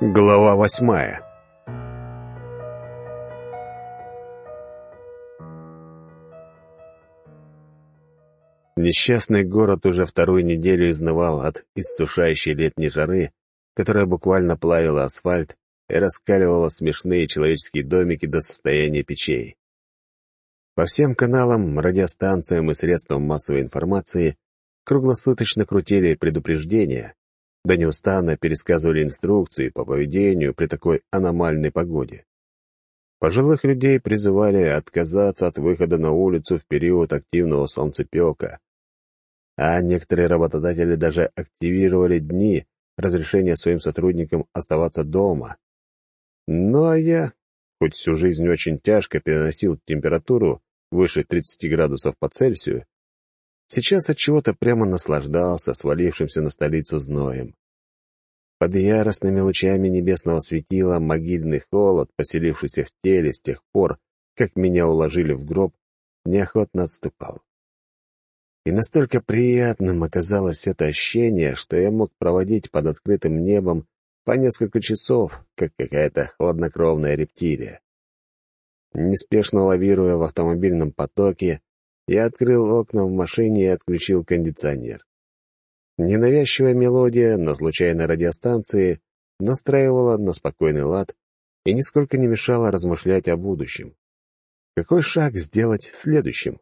Глава восьмая Несчастный город уже вторую неделю изнывал от иссушающей летней жары, которая буквально плавила асфальт и раскаливала смешные человеческие домики до состояния печей. По всем каналам, радиостанциям и средствам массовой информации круглосуточно крутили предупреждения, да неустанно пересказывали инструкции по поведению при такой аномальной погоде. Пожилых людей призывали отказаться от выхода на улицу в период активного солнцепека, а некоторые работодатели даже активировали дни разрешения своим сотрудникам оставаться дома. Ну а я, хоть всю жизнь очень тяжко переносил температуру выше 30 градусов по Цельсию, сейчас от чего-то прямо наслаждался свалившимся на столицу зноем. Под яростными лучами небесного светила могильный холод, поселившийся в теле с тех пор, как меня уложили в гроб, неохотно отступал. И настолько приятным оказалось это ощущение, что я мог проводить под открытым небом по несколько часов, как какая-то хладнокровная рептилия. Неспешно лавируя в автомобильном потоке, я открыл окна в машине и отключил кондиционер. Ненавязчивая мелодия на случайной радиостанции настраивала на спокойный лад и нисколько не мешала размышлять о будущем. Какой шаг сделать следующим?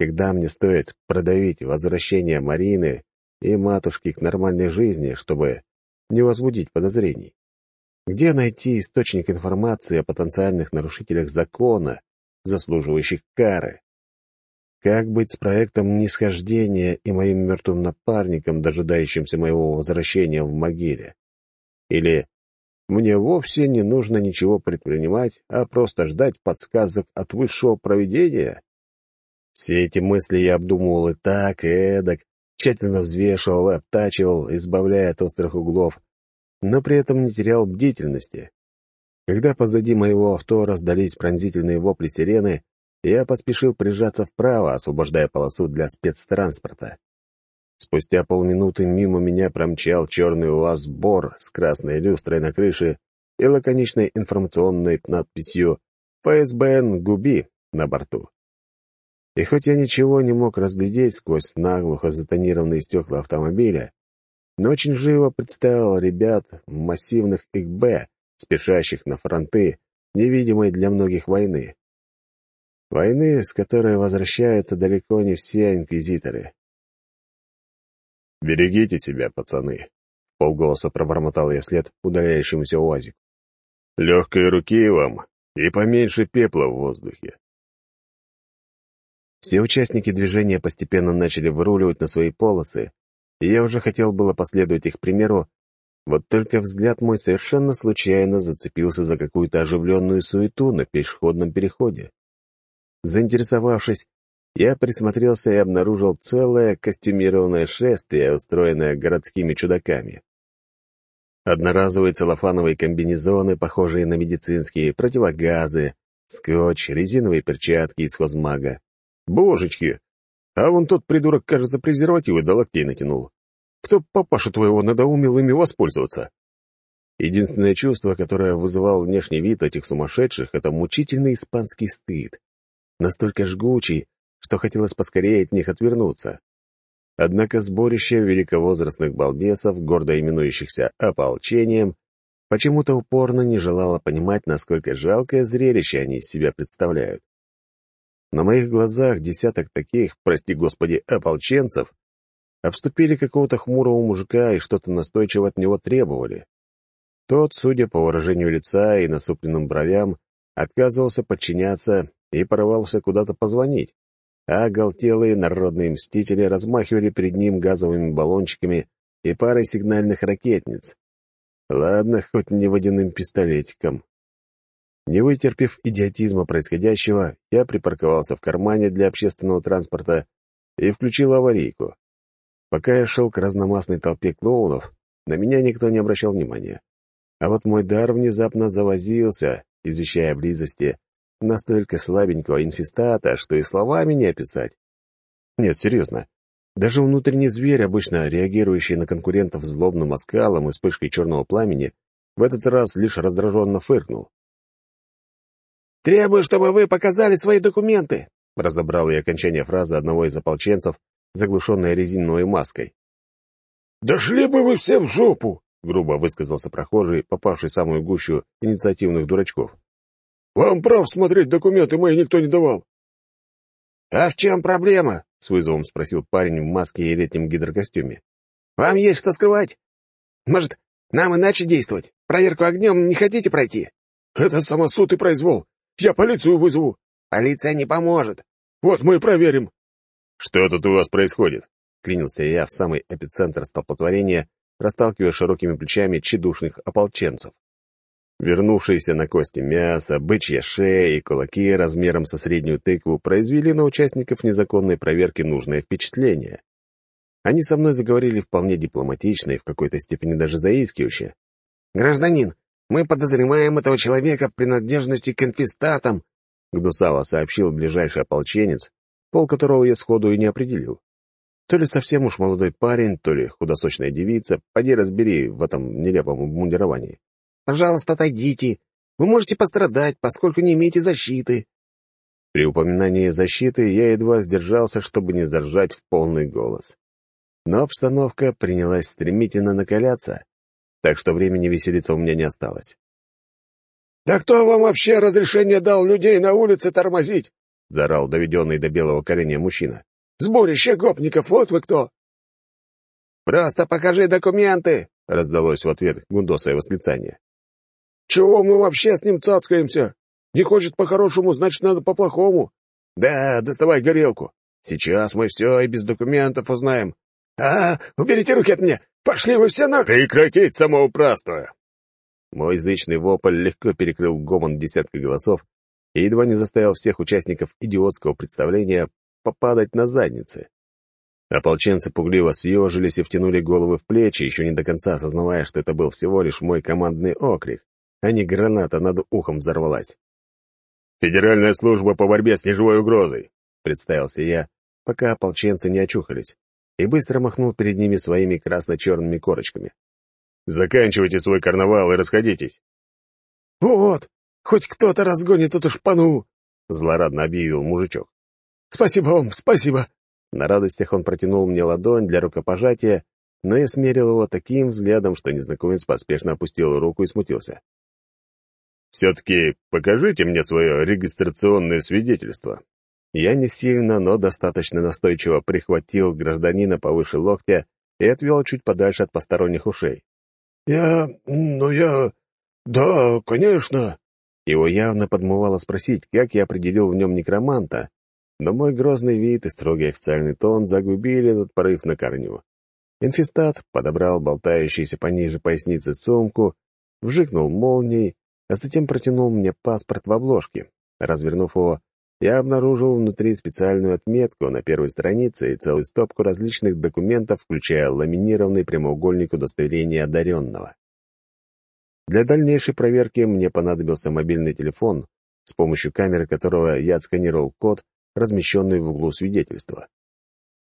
когда мне стоит продавить возвращение Марины и матушки к нормальной жизни, чтобы не возбудить подозрений? Где найти источник информации о потенциальных нарушителях закона, заслуживающих кары? Как быть с проектом нисхождения и моим мертвым напарником, дожидающимся моего возвращения в могиле? Или мне вовсе не нужно ничего предпринимать, а просто ждать подсказок от высшего проведения? Все эти мысли я обдумывал и так, и эдак, тщательно взвешивал и обтачивал, избавляя от острых углов, но при этом не терял бдительности. Когда позади моего авто раздались пронзительные вопли сирены, я поспешил прижаться вправо, освобождая полосу для спецтранспорта. Спустя полминуты мимо меня промчал черный УАЗ-бор с красной люстрой на крыше и лаконичной информационной надписью «ФСБН Губи» на борту. И хоть я ничего не мог разглядеть сквозь наглухо затонированные стекла автомобиля, но очень живо представил ребят в массивных ИКБ, спешащих на фронты, невидимой для многих войны. Войны, с которой возвращаются далеко не все инквизиторы. «Берегите себя, пацаны», — полголоса пробормотал я вслед удаляющемуся УАЗику. «Легкой руки вам и поменьше пепла в воздухе». Все участники движения постепенно начали выруливать на свои полосы, и я уже хотел было последовать их примеру, вот только взгляд мой совершенно случайно зацепился за какую-то оживленную суету на пешеходном переходе. Заинтересовавшись, я присмотрелся и обнаружил целое костюмированное шествие, устроенное городскими чудаками. Одноразовые целлофановые комбинезоны, похожие на медицинские, противогазы, скотч, резиновые перчатки из хозмага. Божечки! А вон тот придурок, кажется, презервативы до локтей натянул. Кто папашу твоего надоумил ими воспользоваться? Единственное чувство, которое вызывал внешний вид этих сумасшедших, это мучительный испанский стыд. Настолько жгучий, что хотелось поскорее от них отвернуться. Однако сборище великовозрастных балбесов, гордо именующихся ополчением, почему-то упорно не желало понимать, насколько жалкое зрелище они из себя представляют. На моих глазах десяток таких, прости господи, ополченцев обступили какого-то хмурого мужика и что-то настойчиво от него требовали. Тот, судя по выражению лица и насупленным бровям, отказывался подчиняться и порывался куда-то позвонить, а оголтелые народные мстители размахивали перед ним газовыми баллончиками и парой сигнальных ракетниц. Ладно, хоть не водяным пистолетиком. Не вытерпев идиотизма происходящего, я припарковался в кармане для общественного транспорта и включил аварийку. Пока я шел к разномастной толпе клоунов, на меня никто не обращал внимания. А вот мой дар внезапно завозился, извещая близости настолько слабенького инфестата, что и словами не описать. Нет, серьезно. Даже внутренний зверь, обычно реагирующий на конкурентов злобным оскалом и вспышкой черного пламени, в этот раз лишь раздраженно фыркнул. «Требую, чтобы вы показали свои документы!» — разобрал я окончание фразы одного из ополченцев, заглушенной резиновой маской. «Да шли бы вы все в жопу!» — грубо высказался прохожий, попавший в самую гущу инициативных дурачков. «Вам прав смотреть документы мои никто не давал». «А в чем проблема?» — с вызовом спросил парень в маске и летнем гидрокостюме. «Вам есть что скрывать? Может, нам иначе действовать? Проверку огнем не хотите пройти?» «Это самосуд и произвол. Я полицию вызову». «Полиция не поможет». «Вот мы и проверим». «Что тут у вас происходит?» — клинился я в самый эпицентр столпотворения, расталкивая широкими плечами тщедушных ополченцев. Вернувшиеся на кости мясо, бычья шея и кулаки размером со среднюю тыкву произвели на участников незаконной проверки нужное впечатление. Они со мной заговорили вполне дипломатично и в какой-то степени даже заискивающе. «Гражданин, мы подозреваем этого человека в принадлежности к инфестатам», Гдусава сообщил ближайший ополченец, пол которого я сходу и не определил. То ли совсем уж молодой парень, то ли худосочная девица, поди разбери в этом нелепом обмундировании. «Пожалуйста, отойдите. Вы можете пострадать, поскольку не имеете защиты». При упоминании защиты я едва сдержался, чтобы не заржать в полный голос. Но обстановка принялась стремительно накаляться, так что времени веселиться у меня не осталось. «Да кто вам вообще разрешение дал людей на улице тормозить?» — заорал доведенный до белого коленя мужчина. «Сборище гопников, вот вы кто!» «Просто покажи документы!» — раздалось в ответ гундосое восклицание. «Чего мы вообще с ним цацкаемся? Не хочет по-хорошему, значит, надо по-плохому. Да, доставай горелку. Сейчас мы все и без документов узнаем. А, уберите руки от меня! Пошли вы все на...» «Прекратить самоуправство!» Мой зычный вопль легко перекрыл гомон десятка голосов и едва не заставил всех участников идиотского представления попадать на задницы. Ополченцы пугливо съежились и втянули головы в плечи, еще не до конца осознавая, что это был всего лишь мой командный окрик, а не граната над ухом взорвалась. «Федеральная служба по борьбе с неживой угрозой», — представился я, пока ополченцы не очухались, и быстро махнул перед ними своими красно-черными корочками. Заканчивайте свой карнавал и расходитесь. «Вот, хоть кто-то разгонит эту шпану!» — злорадно объявил мужичок. «Спасибо вам, спасибо!» На радостях он протянул мне ладонь для рукопожатия, но я смерил его таким взглядом, что незнакомец поспешно опустил руку и смутился. «Все-таки покажите мне свое регистрационное свидетельство». Я не сильно, но достаточно настойчиво прихватил гражданина повыше локтя и отвел чуть подальше от посторонних ушей. «Я... ну я... да, конечно». Его явно подмывало спросить, как я определил в нем некроманта, но мой грозный вид и строгий официальный тон загубили этот порыв на корню. Инфестат подобрал болтающуюся пониже поясницы сумку, вжикнул молнией, а затем протянул мне паспорт в обложке. Развернув его, я обнаружил внутри специальную отметку на первой странице и целую стопку различных документов, включая ламинированный прямоугольник удостоверения одаренного. Для дальнейшей проверки мне понадобился мобильный телефон, с помощью камеры которого я отсканировал код, размещенный в углу свидетельства.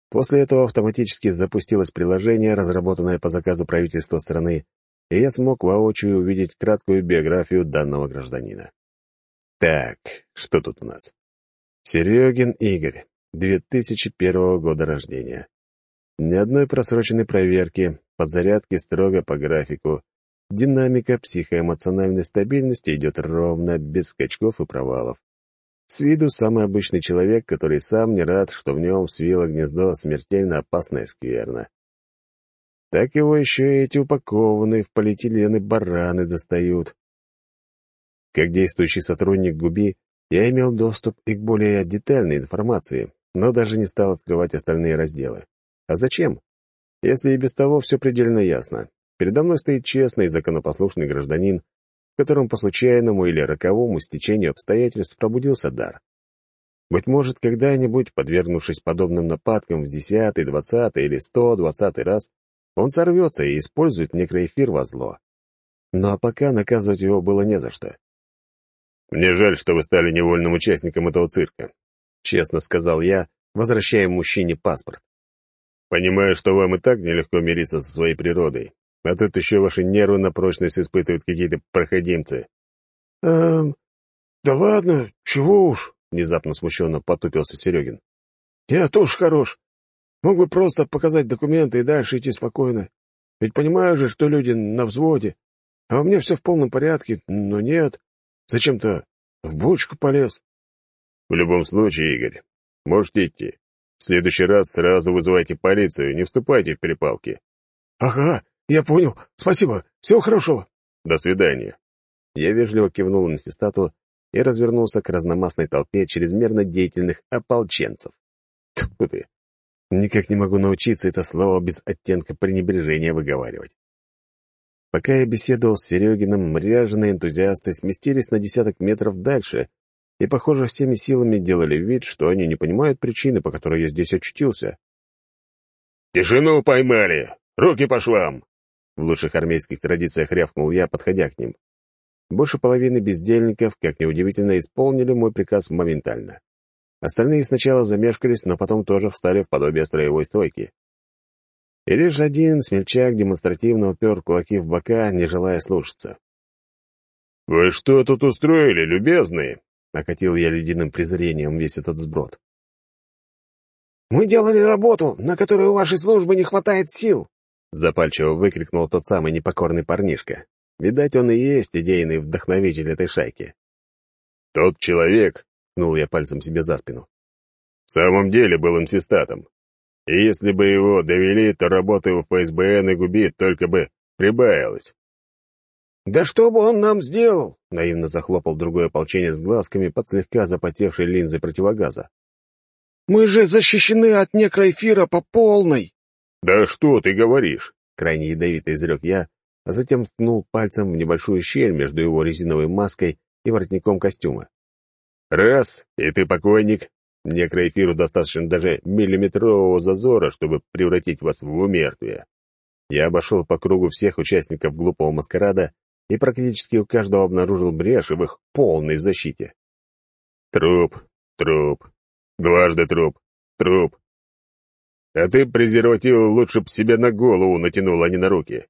После этого автоматически запустилось приложение, разработанное по заказу правительства страны, и я смог воочию увидеть краткую биографию данного гражданина. Так, что тут у нас? Серегин Игорь, 2001 года рождения. Ни одной просроченной проверки, подзарядки строго по графику. Динамика психоэмоциональной стабильности идет ровно, без скачков и провалов. С виду самый обычный человек, который сам не рад, что в нем свило гнездо смертельно опасное скверно. Так его еще и эти упакованные в полиэтилены бараны достают. Как действующий сотрудник ГУБИ, я имел доступ и к более детальной информации, но даже не стал открывать остальные разделы. А зачем? Если и без того все предельно ясно. Передо мной стоит честный и законопослушный гражданин, в котором по случайному или роковому стечению обстоятельств пробудился дар. Быть может, когда-нибудь, подвергнувшись подобным нападкам в десятый, двадцатый или сто двадцатый раз, он сорвется и использует некроэфир во зло. Но а пока наказывать его было не за что. «Мне жаль, что вы стали невольным участником этого цирка», — честно сказал я, возвращая мужчине паспорт. «Понимаю, что вам и так нелегко мириться со своей природой. А тут еще ваши нервы на прочность испытывают какие-то проходимцы». «Эм, да ладно, чего уж», — внезапно смущенно потупился Серегин. «Я тоже хорош. Мог бы просто показать документы и дальше идти спокойно. Ведь понимаю же, что люди на взводе. А у меня все в полном порядке, но нет. Зачем-то в бочку полез. В любом случае, Игорь, можете идти. В следующий раз сразу вызывайте полицию, не вступайте в перепалки. Ага, я понял. Спасибо. Всего хорошего. До свидания. Я вежливо кивнул инфестату и развернулся к разномастной толпе чрезмерно деятельных ополченцев. Тьфу ты! Никак не могу научиться это слово без оттенка пренебрежения выговаривать. Пока я беседовал с Серегиным, ряженые энтузиасты сместились на десяток метров дальше и, похоже, всеми силами делали вид, что они не понимают причины, по которой я здесь очутился. «Тишину поймали! Руки по швам!» В лучших армейских традициях рявкнул я, подходя к ним. Больше половины бездельников, как неудивительно, исполнили мой приказ моментально. Остальные сначала замешкались, но потом тоже встали в подобие строевой стойки. И лишь один смельчак демонстративно упер кулаки в бока, не желая слушаться. «Вы что тут устроили, любезные?» — окатил я ледяным презрением весь этот сброд. «Мы делали работу, на которую у вашей службы не хватает сил!» — запальчиво выкрикнул тот самый непокорный парнишка. Видать, он и есть идейный вдохновитель этой шайки. «Тот человек, ткнул я пальцем себе за спину. «В самом деле был инфестатом. И если бы его довели, то работы в ФСБН и ГУБИ только бы прибавилось». «Да что бы он нам сделал?» — наивно захлопал другой ополченец глазками под слегка запотевшей линзой противогаза. «Мы же защищены от некроэфира по полной!» «Да что ты говоришь?» — крайне ядовито изрек я, а затем ткнул пальцем в небольшую щель между его резиновой маской и воротником костюма. Раз, и ты покойник. Некроэфиру достаточно даже миллиметрового зазора, чтобы превратить вас в умертвие. Я обошел по кругу всех участников глупого маскарада и практически у каждого обнаружил брешь в их полной защите. Труп, труп, дважды труп, труп. А ты презерватив лучше б себе на голову натянул, а не на руки.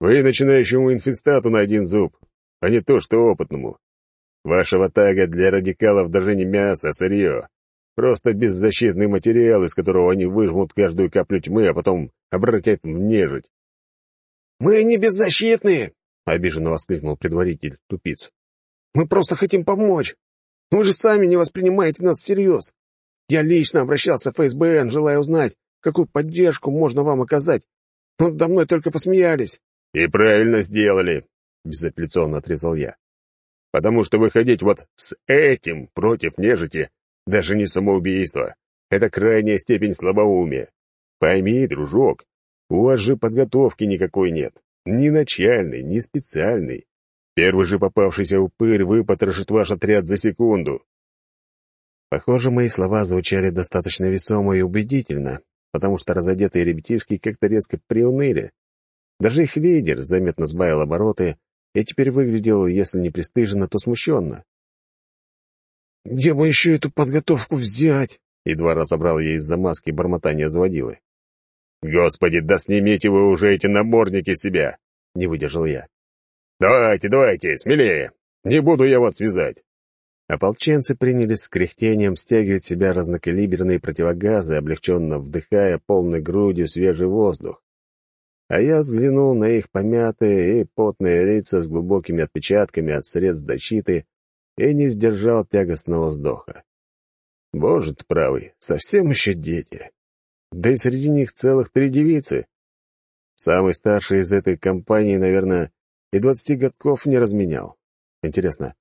Вы начинающему инфестату на один зуб, а не то, что опытному. Вашего тага для радикалов даже не мясо, а сырье. Просто беззащитный материал, из которого они выжмут каждую каплю тьмы, а потом обратят в нежить. «Мы не беззащитные!» — обиженно воскликнул предваритель, тупиц. «Мы просто хотим помочь. Вы же сами не воспринимаете нас всерьез. Я лично обращался в ФСБН, желая узнать, какую поддержку можно вам оказать. Но надо мной только посмеялись». «И правильно сделали», — безапелляционно отрезал я. Потому что выходить вот с этим против нежити даже не самоубийство. Это крайняя степень слабоумия. Пойми, дружок, у вас же подготовки никакой нет. Ни начальной, ни специальной. Первый же попавшийся упырь выпотрошит ваш отряд за секунду. Похоже, мои слова звучали достаточно весомо и убедительно, потому что разодетые ребятишки как-то резко приуныли. Даже их лидер заметно сбавил обороты и теперь выглядел, если не пристыженно, то смущенно. «Где мы еще эту подготовку взять?» Едва разобрал я из-за маски бормотания заводилы. «Господи, да снимите вы уже эти намордники себя!» — не выдержал я. «Давайте, давайте, смелее! Не буду я вас связать!» Ополченцы принялись с кряхтением стягивать себя разнокалиберные противогазы, облегченно вдыхая полной грудью свежий воздух а я взглянул на их помятые и потные лица с глубокими отпечатками от средств защиты и не сдержал тягостного вздоха. Боже ты правый, совсем еще дети. Да и среди них целых три девицы. Самый старший из этой компании, наверное, и двадцати годков не разменял. Интересно,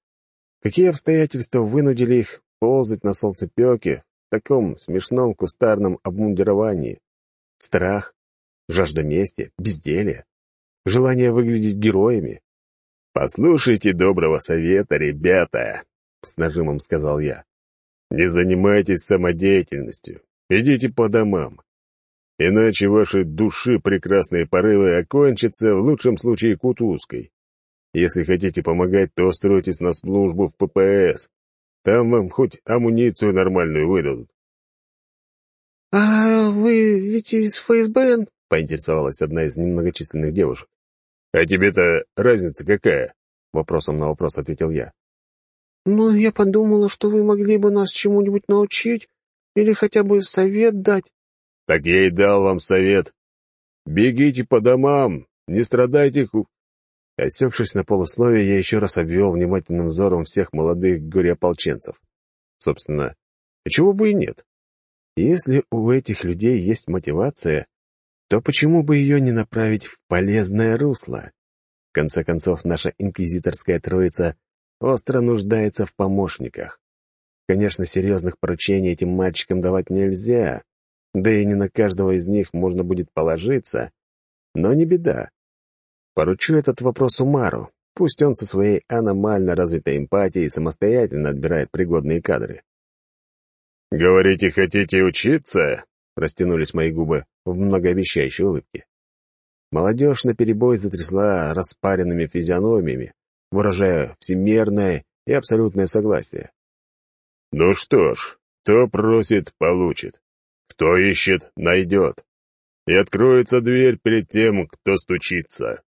какие обстоятельства вынудили их ползать на солнцепеке в таком смешном кустарном обмундировании? Страх? Жажда мести, безделие, желание выглядеть героями. «Послушайте доброго совета, ребята», — с нажимом сказал я. «Не занимайтесь самодеятельностью, идите по домам. Иначе ваши души прекрасные порывы окончатся в лучшем случае кутузкой. Если хотите помогать, то устройтесь на службу в ППС. Там вам хоть амуницию нормальную выдадут». «А вы ведь из ФСБН?» — поинтересовалась одна из немногочисленных девушек. «А тебе-то разница какая?» — вопросом на вопрос ответил я. «Ну, я подумала, что вы могли бы нас чему-нибудь научить или хотя бы совет дать». «Так я и дал вам совет. Бегите по домам, не страдайте...» Осекшись на полусловие, я еще раз обвел внимательным взором всех молодых горе-ополченцев. Собственно, чего бы и нет. Если у этих людей есть мотивация, то почему бы ее не направить в полезное русло? В конце концов, наша инквизиторская троица остро нуждается в помощниках. Конечно, серьезных поручений этим мальчикам давать нельзя, да и не на каждого из них можно будет положиться, но не беда. Поручу этот вопрос Умару, пусть он со своей аномально развитой эмпатией самостоятельно отбирает пригодные кадры. «Говорите, хотите учиться?» — растянулись мои губы в многообещающей улыбке. Молодежь наперебой затрясла распаренными физиономиями, выражая всемерное и абсолютное согласие. «Ну что ж, кто просит, получит. Кто ищет, найдет. И откроется дверь перед тем, кто стучится».